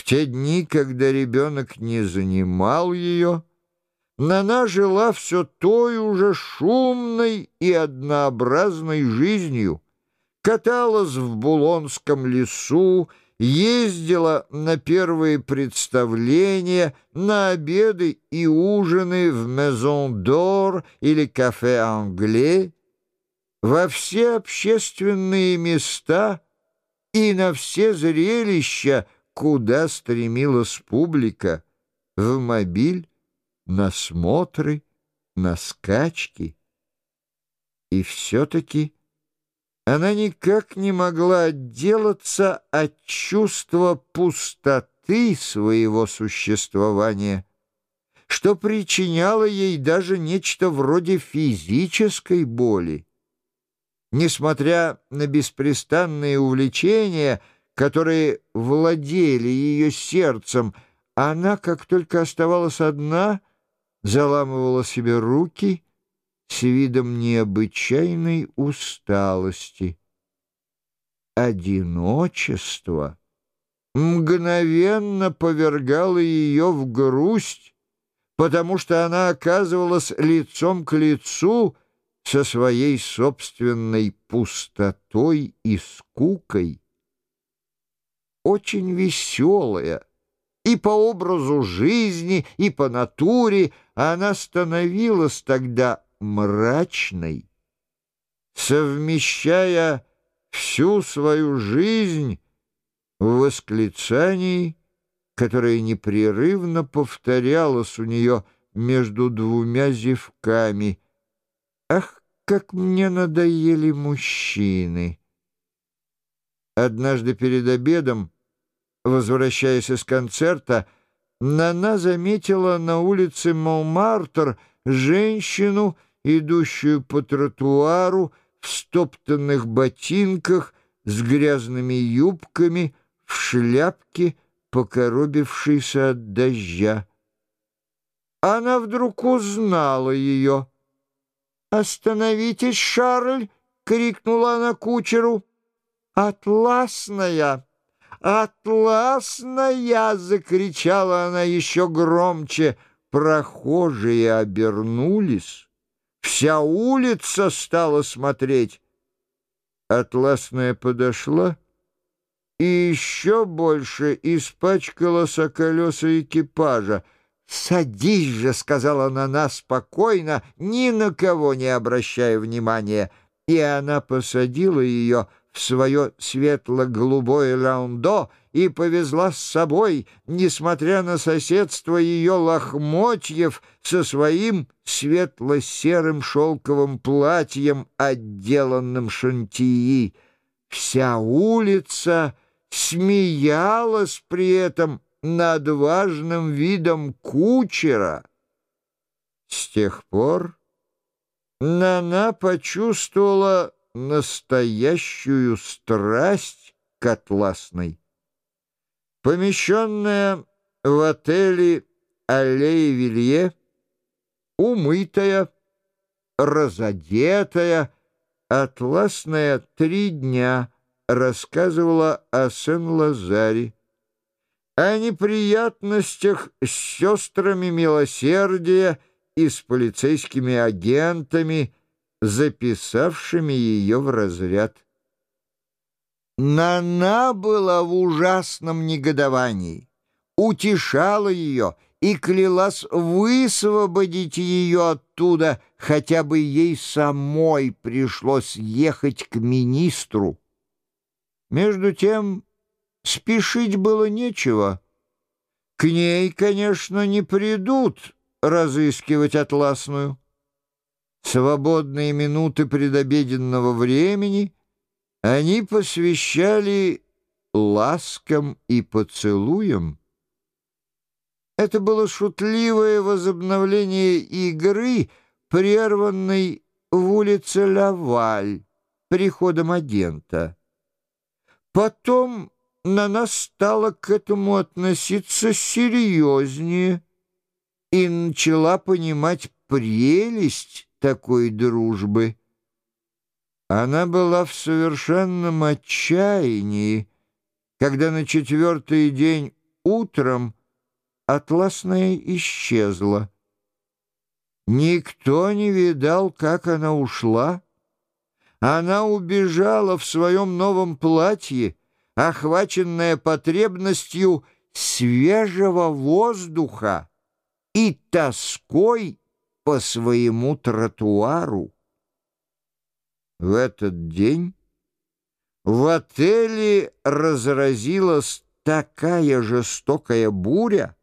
В те дни, когда ребенок не занимал ее, Нана жила все той уже шумной и однообразной жизнью, каталась в Булонском лесу, ездила на первые представления, на обеды и ужины в Мезон д'Ор или кафе Англе, во все общественные места и на все зрелища, куда стремилась публика, в мобиль, на смотры, на скачки. И все-таки она никак не могла отделаться от чувства пустоты своего существования, что причиняло ей даже нечто вроде физической боли. Несмотря на беспрестанные увлечения, которые владели ее сердцем, она, как только оставалась одна, заламывала себе руки — с видом необычайной усталости. Одиночество мгновенно повергало ее в грусть, потому что она оказывалась лицом к лицу со своей собственной пустотой и скукой. Очень веселая, и по образу жизни, и по натуре она становилась тогда мрачной, совмещая всю свою жизнь в восклицании, которое непрерывно повторялось у нее между двумя зевками. «Ах, как мне надоели мужчины!» Однажды перед обедом, возвращаясь из концерта, Нана заметила на улице Монмартр женщину, идущую по тротуару в стоптанных ботинках с грязными юбками, в шляпке, покоробившейся от дождя. Она вдруг узнала ее. «Остановитесь, Шарль!» — крикнула она кучеру. «Атласная! Атласная!» — закричала она еще громче. Прохожие обернулись. Вся улица стала смотреть. Атласная подошла и еще больше испачкала колеса экипажа. «Садись же», — сказала она спокойно, ни на кого не обращая внимания. И она посадила ее в свое светло-голубое лаундо и повезла с собой, несмотря на соседство ее лохмотьев со своим светло-серым шелковым платьем, отделанным шантии. Вся улица смеялась при этом над важным видом кучера. С тех пор Нана почувствовала настоящую страсть к атласной. Помещенная в отеле «Аллея Вилье», умытая, разодетая, атласная три дня рассказывала о Сен-Лазаре, о неприятностях с сестрами милосердия и с полицейскими агентами, записавшими ее в разряд. Нана была в ужасном негодовании, утешала ее и клялась высвободить ее оттуда, хотя бы ей самой пришлось ехать к министру. Между тем спешить было нечего. К ней, конечно, не придут разыскивать атласную. Свободные минуты предобеденного времени — они посвящали ласкам и поцелуям. Это было шутливое возобновление игры, прерванной в улице Лаваль приходом агента. Потом на нас стало к этому относиться серьезнее и начала понимать прелесть такой дружбы. Она была в совершенном отчаянии, когда на четвертый день утром атласная исчезла. Никто не видал, как она ушла. Она убежала в своем новом платье, охваченная потребностью свежего воздуха и тоской по своему тротуару. В этот день в отеле разразилась такая жестокая буря,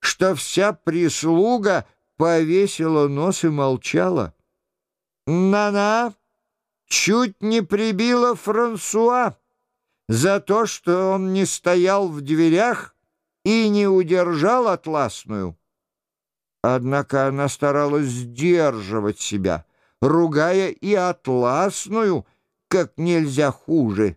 что вся прислуга повесила нос и молчала. Нана чуть не прибила Франсуа за то, что он не стоял в дверях и не удержал атласную. Однако она старалась сдерживать себя, ругая и атласную как нельзя хуже.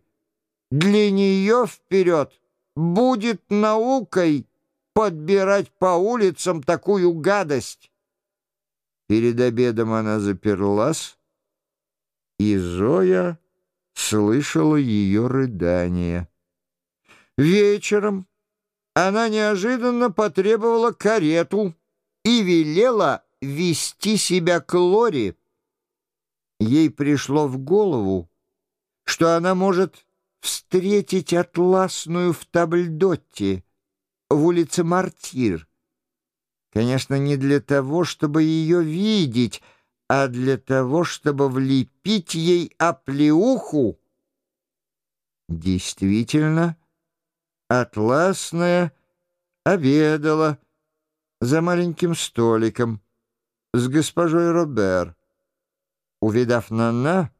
Для нее вперед будет наукой подбирать по улицам такую гадость. Перед обедом она заперлась, и Зоя слышала ее рыдание. Вечером она неожиданно потребовала карету и велела вести себя к Лоре. Ей пришло в голову, что она может встретить атласную в Табльдотте, в улице Мартир. Конечно, не для того, чтобы ее видеть, а для того, чтобы влепить ей оплеуху. Действительно, атласная обедала за маленьким столиком с госпожой Робер. Увидав Нана,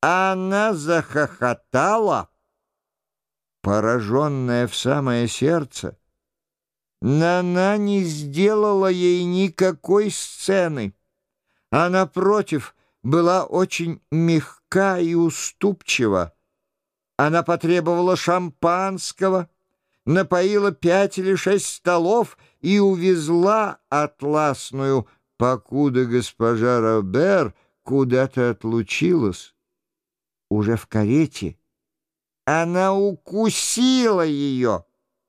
она захохотала, пораженная в самое сердце. Нана не сделала ей никакой сцены, а, напротив, была очень мягка и уступчива. Она потребовала шампанского, напоила пять или шесть столов и увезла атласную, покуда госпожа Робер куда-то отлучилась. Уже в карете она укусила ее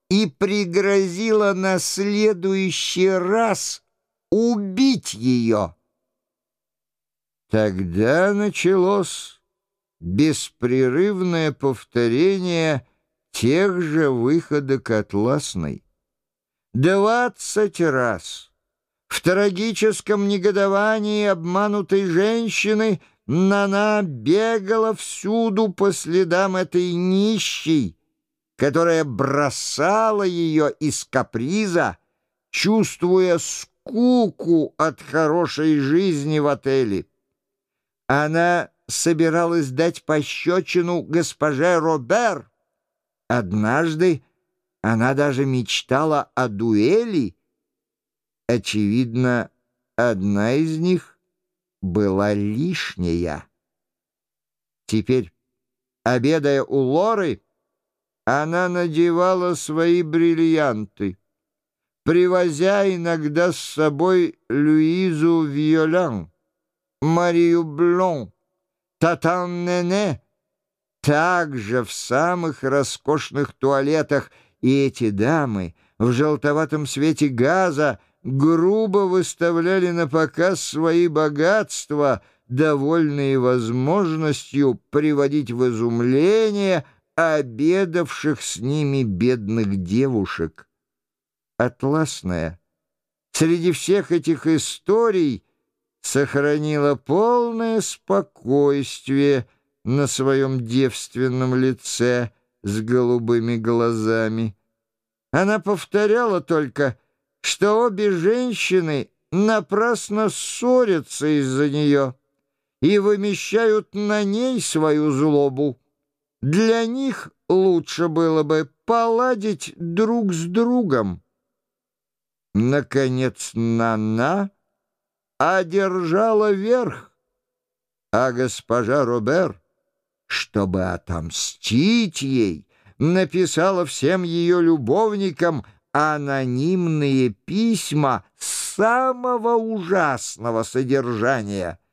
и пригрозила на следующий раз убить ее. Тогда началось беспрерывное повторение тех же выходок Атласной. Двадцать раз в трагическом негодовании обманутой женщины Нана бегала всюду по следам этой нищей, которая бросала ее из каприза, чувствуя скуку от хорошей жизни в отеле. Она собиралась дать пощечину госпоже Робер. Однажды она даже мечтала о дуэли. Очевидно, одна из них была лишняя. Теперь, обедая у Лоры, она надевала свои бриллианты, привозя иногда с собой Луизу Виолян. Марию Блон, Татан Нене, также в самых роскошных туалетах, и эти дамы в желтоватом свете газа грубо выставляли на показ свои богатства, довольные возможностью приводить в изумление обедавших с ними бедных девушек. Атласная, среди всех этих историй сохранила полное спокойствие на своем девственном лице с голубыми глазами. Она повторяла только, что обе женщины напрасно ссорятся из-за нее и вымещают на ней свою злобу. Для них лучше было бы поладить друг с другом. Наконец, Нана одержала верх, а госпожа Робер, чтобы отомстить ей, написала всем ее любовникам анонимные письма самого ужасного содержания —